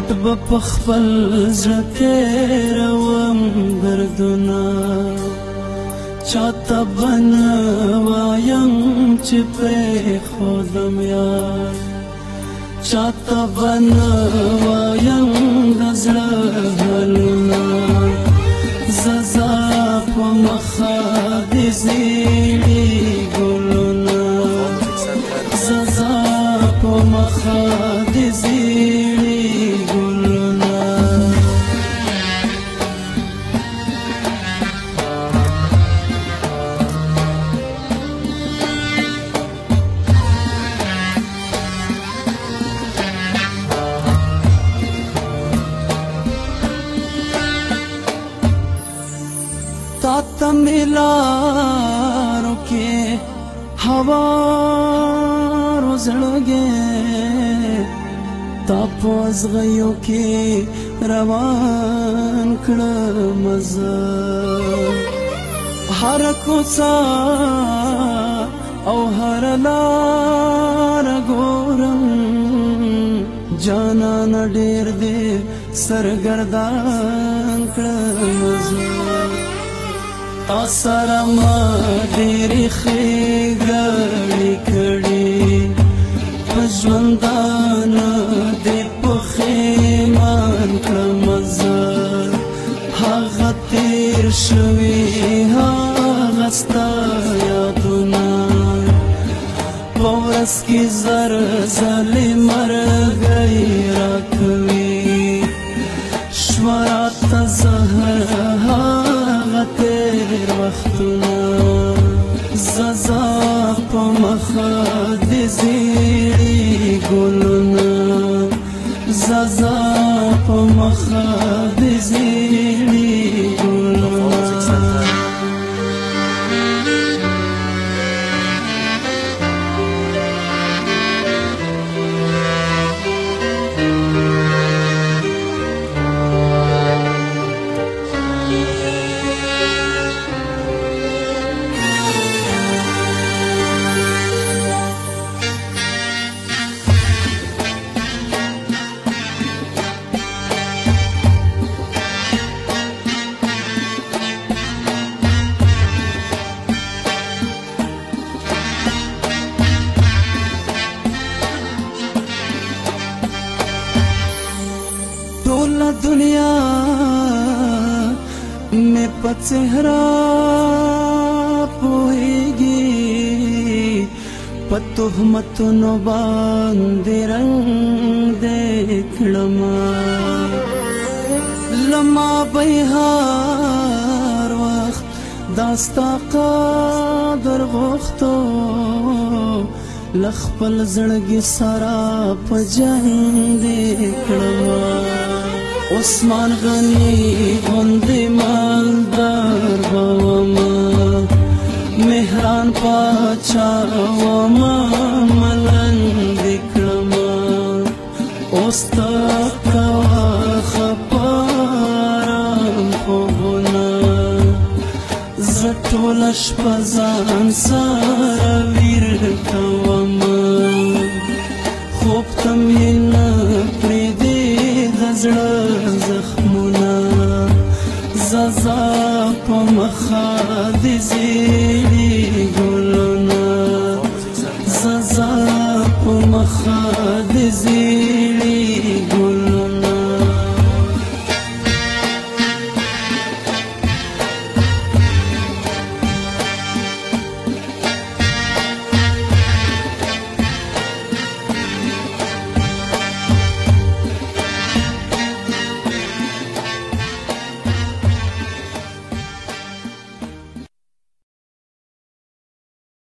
پټ به پخپل زړه تیروم دردونه چاته بنا وایم چې په خودم یار چاته بنا وایم لارو کې هوا روزړګې تاسو غيو کې روان کړه مزه هر کوڅه او هر لار ګورم جانا نډیر دې سرګردان کړه مزه تا سره ما ډېرې ښېګړې کړې په ژوندانه دې پښېمان کړمه زه هغه تېر شوي هغه ستا یادونه په ورځ کې زر ځلې مرګی را کوي شوه راته زهر تیر وختونه زازا په مخه د زیړي ګلونه زازا په مخه दुनिया में पचहरा पोएगी पतुह मतुनो बांदे रंग देखड़मा लमा बहार वक्त दास्ता قادر غوختو لخپل زړګي سرا په جنگ دې کړم عثمان غنی غوند مالدار بوما مهران پاچا وما ملند کړما اوستا کوا خپارم خوبنا زټول شپزان سره ویر کوما خوب تم نه پریدې د زړه ززا په مخه د زیړي ګلونه ززا په مخه د زیړي